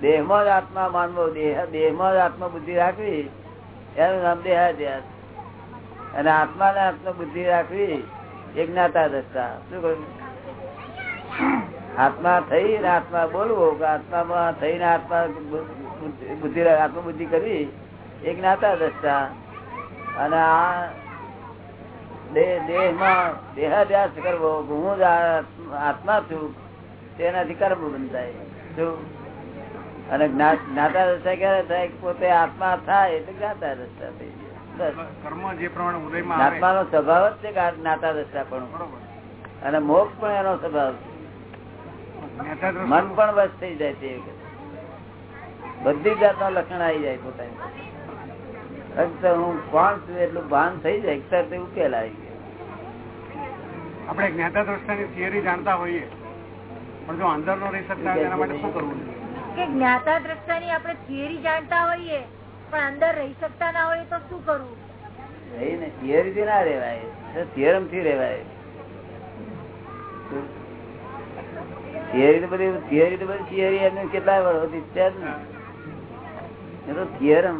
દેહમાં જ આત્મા માનવો, દેહ દેહમાં જ આત્મા બુદ્ધિ રાખવી. એનું નામ દેહાધ્યાસ અને આત્મા ને આત્મ બુદ્ધિ રાખવી એ જ્ઞાતા દસતા શું કહ્યું? આત્મા થઈ ને આત્મા બોલવો, કે આત્મામાં થઈને આત્મા બુદ્ધિ આત્મબુદ્ધિ કરવી એ જ્ઞાતા દશા અને આ દેહ દેહમાં દેહાધ્યાસ કરવો હું આત્મા છું, તેનાથી કર્મ બંધાય. શું? અને જ્ઞાતા દશા ક્યારે થાય? પોતે આત્મા થાય એટલે જ્ઞાતા દશા થઈ આત્માનો સ્વભાવ જ છે જ્ઞાતા દશા પણ અને મોક્ષ પણ એનો સ્વભાવ છે. મન પણ બસ થઈ જાય છે બધી જાતના લક્ષણ આવી જાય પોતાની ફક્ત હું કોણ છું એટલું ભાન થઈ જાય એક તે ઉકેલ આવી ગયો આપણે જ્ઞાતા દ્રષ્ટાની થિયરી જાણતા હોઈએ. પણ જો અંદર નો રહી શકતા માટે શું કરવું જોઈએ? કે જ્ઞાતા દ્રષ્ટાની આપણે થિયરી જાણતા હોઈએ પણ અંદર રહી શકતા ના હોઈએ તો શું કરવું? રહીને થિયરી થી ના રેવાય થિયરમથી રેવાય થિયરી તો બધી થિયરી તો બધી થિયરી એમને કેટલા વર્ષોથી છે જ ને એ તો થિયરમ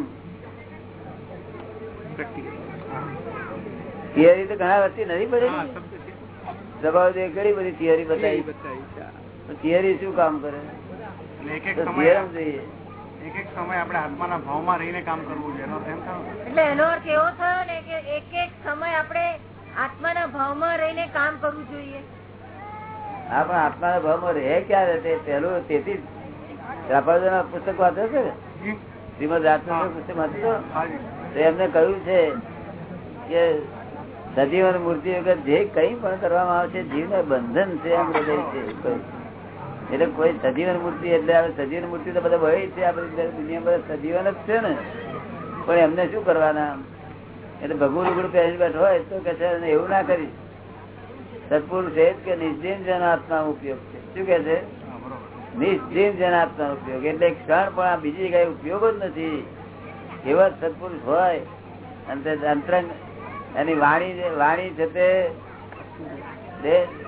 થિયરી તો ઘણા વર્ષથી નથી સ્વભાવ ઘણી બધી થિયરી બતાવી. થિયરી શું કામ કરે? એક એક સમય આપણે આત્માના ભાવમાં રહીને કામ કરવું જોઈએ એનો એટલે એનો અર્થ એવો થયો ને કે એક એક સમય આપણે આત્માના ભાવમાં રહીને કામ કરવું જોઈએ. હા પણ આત્માના ભાવમાં રહે ક્યારે? તે પેલું તેથી પુસ્તક વાંચે છે ને? શ્રીમદ રાજચંદ્ર પુસ્તક વાંચ્યો તો એમને કહ્યું છે કે સજીવન મૂર્તિ વગર જે કઈ પણ કરવામાં આવે છે જીવને બંધન છે એમ હૃદય છે. કહ્યું. એટલે કોઈ સજીવન મૂર્તિ, એટલે સજીવન મૂર્તિ તો બધા ભય છે, આ દુનિયા બધા સજીવન જ છે ને. પણ એમને શું કરવાના? એટલે ભગવું રૂગડું પહેરી બેઠ હોય તો કે છે એવું ના કરી સત્પુરુષ એ કે નિશ્ચિમ જનાત્મા ઉપયોગ છે. શું કે છે? નિશ્ચિમ જનાત્મા ઉપયોગ. એટલે ક્ષણ પણ આ બીજી કઈ ઉપયોગ જ નથી. એવા સત્પુરુષ હોય. અને અંતરંગ એની વાણી વાણી છે તે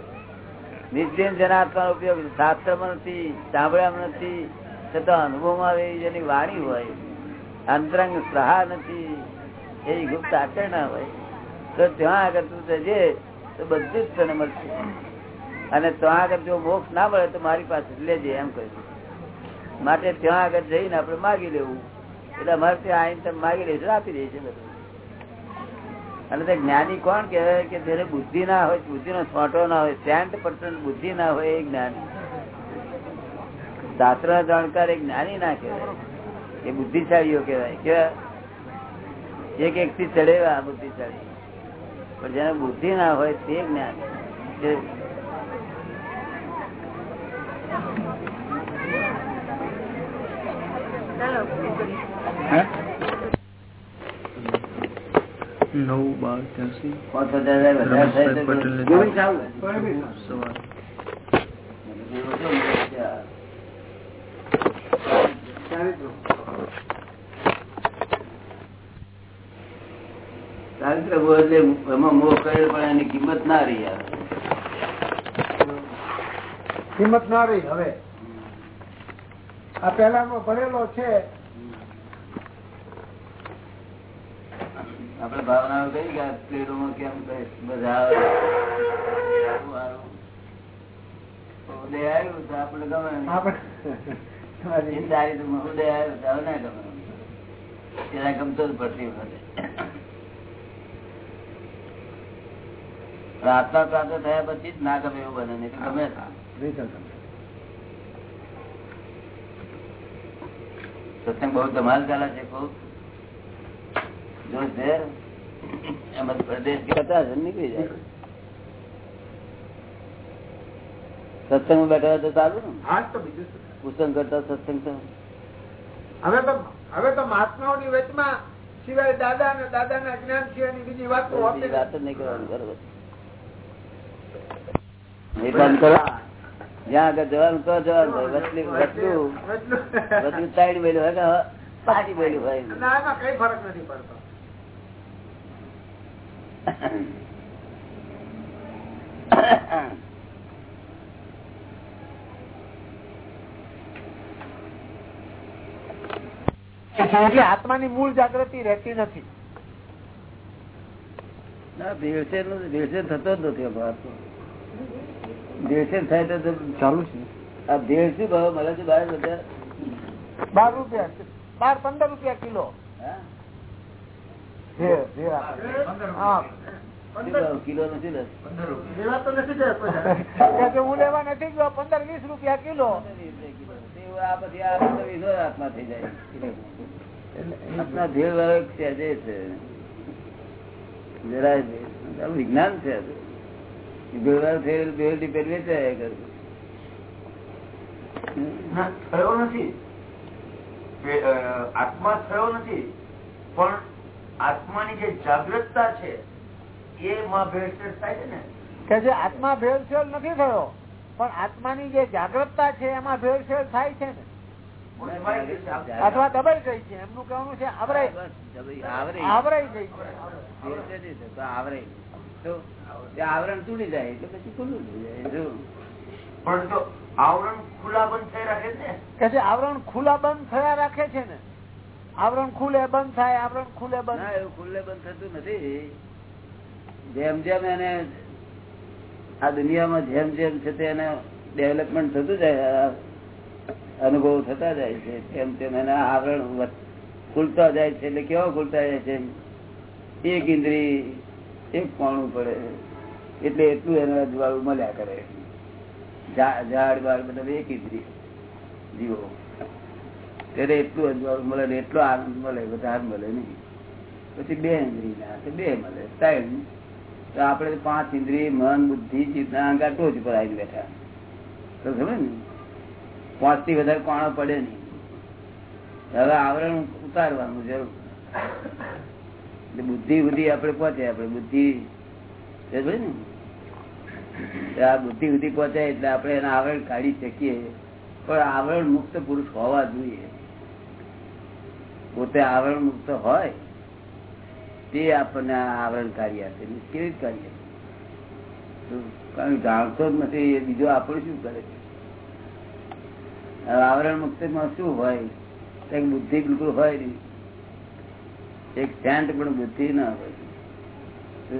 તે જેના આત્માનો ઉપયોગ શાસ્ત્રમાં નથી, સાંભળ્યામાં નથી, છતાં અનુભવમાં આવે જેની વાણી હોય, અંતરંગ સહા નથી, એવી ગુપ્ત આચરણ હોય, તો ત્યાં આગળ તું જજે, તો બધું જ તને મળશે. અને ત્યાં આગળ જો મોક્ષ ના મળે તો મારી પાસે લેજે, એમ કહ્યું માટે ત્યાં આગળ જઈને આપણે માગી લેવું. એટલે અમારે ત્યાં આવીને તમે માગી લેજો, આપી દઈએ છીએ બધું. અને તે જ્ઞાની કોણ કહેવાય કે જેને બુદ્ધિ ના હોય બુદ્ધિ નો છોટો ના હોય સેન્ટ પર્સન્ટ બુદ્ધિ ના હોય એ જ્ઞાની. શાસ્ત્ર જાણકાર એ જ્ઞાની ના કહેવાય. એ બુદ્ધિશાળીઓ કહેવાય. કે એક એક થી ચડેવા બુદ્ધિશાળી. પણ જેને બુદ્ધિ ના હોય તે જ્ઞાન. ચાલો નવ બાર ત્યાંસી. પાંચ એટલે એમાં મોહ કરેલ પણ એની કિંમત ના રહી યાર. કિંમત ના રહી હવે. આ પેલાનો ભરેલો છે આપડે ભાવના કઈ ગયા કેમ બધા. ઉદય આવ્યું તો આપણે ગમે નહીં. આપણે એ સારી તો ઉદય આવ્યું તો ના ગમે ત્યારે ગમતો જ પડતી વખતે આત્મા પ્રાપ્ત થયા પછી જ ના ગમે એવું બને નહીં ગમે જ. સત્સંગ બહુ ધમાલ ચાલે છે ખૂબ જો છે? એમાં પ્રદેશ કરતા નીકળી જાય. સત્સંગમાં બેઠા તો ચાલુ ને? પુસ્તક કરતા સત્સંગ તો હવે તો હવે તો મહાત્માઓની વચમાં સિવાય દાદા અને દાદા ના જ્ઞાન સિવાયની બીજી વાત વાત જ નહીં કરવાની બરોબર. બંધ કરો જ્યાં આગળ જવાનું તો જવાનું. વચલી- વચલું વચલું તાળી બોલ્યું હોય કે પાછી બોલ્યું હોય. કઈ ફરક નથી પડતો. આત્માની મૂળ જાગૃતિ રહેતી નથી. ના ભેળસેળ થતો જ નથી. ભેળસેળ થાય તો- ચાલુ છે. આ ભેળ ભાવ? મળે છે બહાર બધા બાર રૂપિયા બાર પંદર રૂપિયા કિલો. હા? ભેળ, ભેળ આપે. હા. શું ભાવ? કિલો નથી લે કે જે હું લેવા નથી ગયો પંદર વીસ રૂપિયા કિલો. આ પછી આ પંદર વીસ નો થઈ જાય. આત્મા ભેળ વાળો છે જરાય વિજ્ઞાન છે થયેલ ભેળ વેચાય થયો નથી. આત્મા થયો નથી. પણ આત્માની જે જાગૃતતા છે એમાં ભેળસેળ થાય છે ને? કે જે આત્મા ભેળસેળ નથી થયો પણ આત્માની જે જાગૃતતા છે એમાં ભેળસેળ થાય છે ને. અથવા દબાઈ ગઈ છે એમનું કહેવાનું છે આવરાઈ. બસ, જબરી, આવરે આવરાઈ. ગઈ છે. આવરણ તૂટી જાય એટલે પછી ખુલ્લું પણ તો આવરણ ખુલ્લા બંધ થઈ રાખે છે કે જે આવરણ ખુલ્લા બંધ થયા રાખે છે ને? આવરણ ખુલે, બંધ થાય, આવરણ ખુલે, બંધ. એવું બંધ થતું નથી. જેમ જેમ એને આ દુનિયામાં જેમ જેમ છે તેને ડેવલપમેન્ટ થતું જાય, અનુભવ થતા જાય છે, તેમ તેમ એના આવરણ ખુલતા જાય છે, એટલે કેવા ખુલતા જાય છે? એક ઇન્દ્રી એક પાણું પડે, એટલે એટલું એને અજવાળું મળ્યા કરે. ઝાડ બાળ બધા એક ઇન્દ્રી જીવો. ત્યારે એટલું અજવાળું મળે ને એટલો આનંદ મળે વધારે મળે નહીં. પછી બે ઇન્દ્રિય બે મળે ત્રણ તો આપણે પાંચ ઇન્દ્રિય, મન, બુદ્ધિ ચિંતા અંગાર ટોચ પર આવીને બેઠા. તો ખબર ને? પાંચથી વધારે કોણો પડે નહીં. હવે આવરણ ઉતારવાનું જરૂર. બુદ્ધિ બુદ્ધિ આપણે પહોંચે, આપણે બુદ્ધિ ને? આ બુદ્ધિ બુદ્ધિ પહોંચે એટલે આપણે એના આવરણ કાઢી શકીએ. પણ આવરણ મુક્ત પુરુષ હોવા જોઈએ. પોતે આવરણ મુક્ત હોય, તે આપણને આ આવરણ કાર્ય આપે કેવી કાર્ય કારણ જાણતો જ નથી, એ બીજો આપણે શું કરે છે? આવરણ મુક્તમાં શું હોય? તો બુદ્ધિ બિલકુલ હોય નહીં. એક સેન્ટ પણ બુદ્ધિ ના હોય.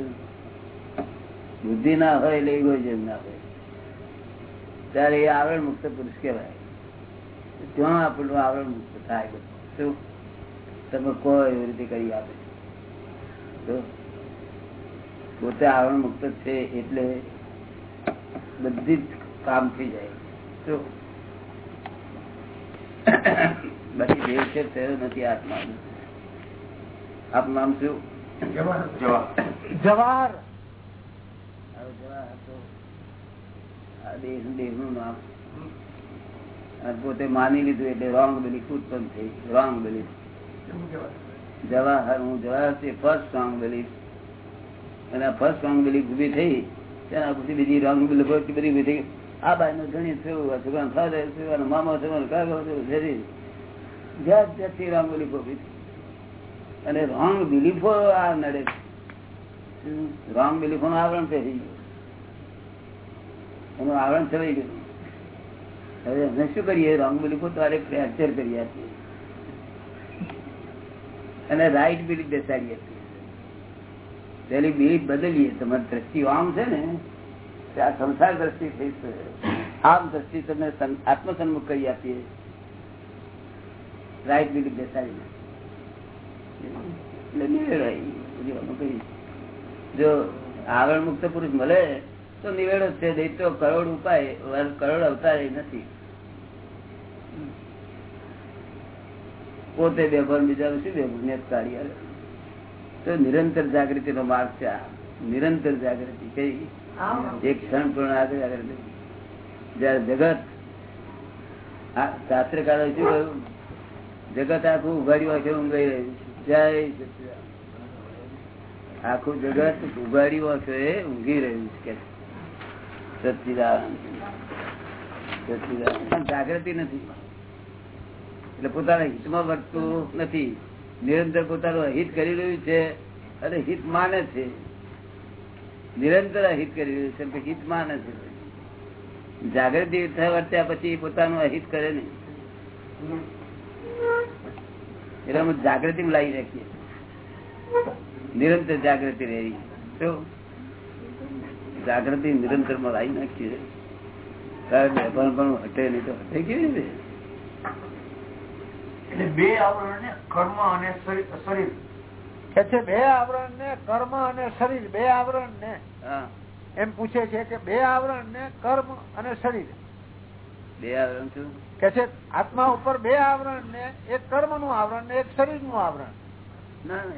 બુદ્ધિ ના હોય એટલે ઇગોઇઝમ ના હોય. ત્યારે એ આવરણ મુક્ત પુરુષ કહેવાય. ત્યાં આપણું આવરણ મુક્ત થાય. શું? તમે કહો એવી રીતે કરી આપે. તો પોતે આવરણ મુક્ત છે એટલે બધી જ કામ થઈ જાય. બાકી દેવ છે થયો નથી આત્મા. આપનું નામ શું? જવાહર. પોતે માની લીધું એટલે રોંગ બિલીફ ઉત્પન્ન થઈ રોંગ બિલીફ જવાહર, હું જવાહર ફર્સ્ટ રોંગ બિલીફ અને ફર્સ્ટ સ્ટ્રોંગ બિલીફ ઊભી થઈ તેના પછી બીજી રોંગ બિલીફ બધી ઊભી થઈ આ બાઈ નું ધણી થયું છોકરા છોકરાનો થયું મામો થયો આનો કાકો જાત જાતથી રોંગ બિલીફ ઊભી અને રોંગ બિલીફો આ નડે રોંગ બિલીફો નું આવરણ થઈ ગયું. એનું આવરણ થઈ ગયું. હવે અમે શું કરીએ? રોંગ બિલીફો તારે ફ્રેક્ચર કરી આપીએ. અને રાઈટ બિલીફ બેસાડીએ છીએ પેલી બિલીફ બદલીએ તમારી દ્રષ્ટિ આમ છે ને આ સંસાર દ્રષ્ટિ થઈ આમ દ્રષ્ટિ તમને આત્મસન્મુખ કરી આપીએ. રાઈટ બિલીફ બેસાડીને. જો આવરણ મુક્ત પુરુષ મળે, તો નિવેડો છે. નહીં તો કરોડ ઉપાય કરોડ અવતાર નથી. પોતે બેભર બીજા શું બેભર ને કાઢી. તો નિરંતર જાગૃતિ નો માર્ગ છે આ. નિરંતર જાગૃતિ કઈ? એક ક્ષણ પણ આગળ આગળ જયારે જગત આ શું કહ્યું? જગત આખું ઉઘાડ્યું આખે ઊંઘાઈ રહ્યું જય આખું જગત ઉઘાડ્યું આખે ઊંઘી રહ્યું છે. કે સચિદાન સચ્ચિદાનંદ. જાગૃતિ નથી. એટલે પોતાના હિતમાં વર્તતું નથી. નિરંતર પોતાનું હિત કરી રહ્યું છે અને હિત માને છે. નિરંતર હિત કરી રહ્યું છે કે હિત માને છે. જાગૃતિ વર્ત્યા પછી પોતાનું અહિત કરે નહીં. એટલે અમે જાગૃતિ લાવી રાખીએ. નિરંતર જાગૃતિ રહેવી. શું જાગૃતિ નિરંતરમાં લાવી નાખીએ પણ હટે નહીં તો હટે કેવી રીતે? એટલે બે આવરણ ને કર્મ અને શરીર શરીર. કે છે બે આવરણ ને કર્મ અને શરીર બે આવરણ ને એમ પૂછે છે કે બે આવરણ ને કર્મ અને શરીર. બે આવરણ શું? કે છે આત્મા ઉપર બે આવરણ ને એક કર્મનું આવરણ ને એક શરીરનું આવરણ. ના ના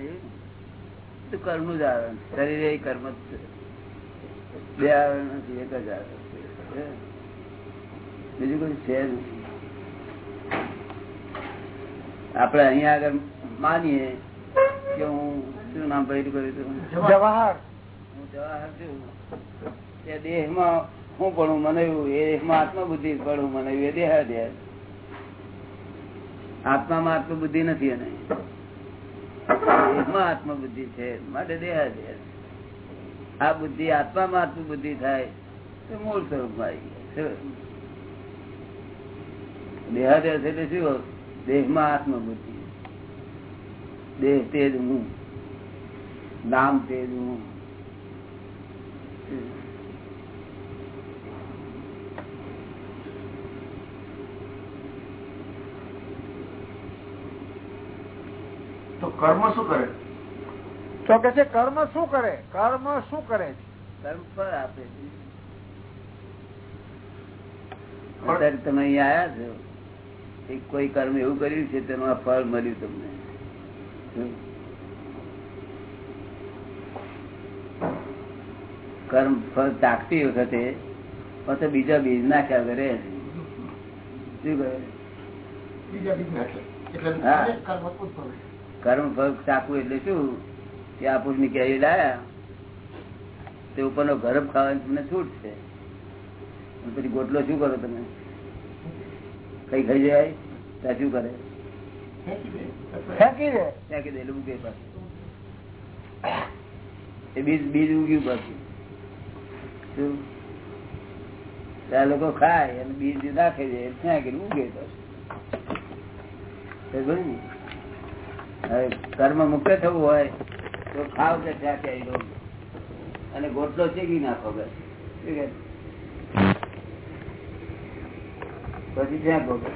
એ કર્મનું જ આવરણ. શરીર એ કર્મ જ છે. બે આવરણ નથી એક જ આવરણ છે. બીજું કોઈ છે નહીં આપડે અહીંયા આગળ માનીએ કે હું શું નામ પૈડું કર્યું જવાહર. હું જવાહર છું. તે દેહમાં હું પણ મને એ દેહમાં આત્મબુદ્ધિ પણ હું મને એ દેહાધ્યાસ આત્મામાં આત્મબુદ્ધિ નથી એને દેહમાં આત્મબુદ્ધિ છે માટે દેહાધ્યાસ આ બુદ્ધિ આત્મામાં આત્મબુદ્ધિ થાય તો મૂળ સ્વરૂપમાં આવી જાય. શું? છે એટલે શું? દેહમાં આત્મબુદ્ધિ દેહ તે જ હું નામ તે જ હું તો કર્મ શું કરે? તો કે છે કર્મ શું કરે? કર્મ શું કરે છે? કર્મ ફળ આપે છે. તમે અહીંયા આવ્યા છો. કોઈ કર્મ એવું કર્યું છે તેનું આ ફળ મળ્યું તમને. કર્મ ફળ ચાકતી વખતે પછી બીજા બીજ નાખ્યા કરે શું કરે કર્મ ફળ ચાકવું એટલે શું? કે આ પુરુષની કેરી લાયા. તે ઉપરનો ગરમ ખાવાની તમને છૂટ છે. પછી ગોટલો શું કરો તમે? કઈ ખાઈ જાય? ત્યાં શું કરે? ફેંકી દે. પાછું. બીજ બીજ ઉગ્યું પાછું. શું? ત્યાં લોકો ખાય અને બીજ નાખે છે ત્યાં કે ઉગે પાછું. હવે કર્મ મુક્ત થવું હોય તો ખાવ કે ત્યાં ક્યાંય અને ગોટલો ચેકી નાખો બસ. શું કહે? પછી ત્યાં ભોગવો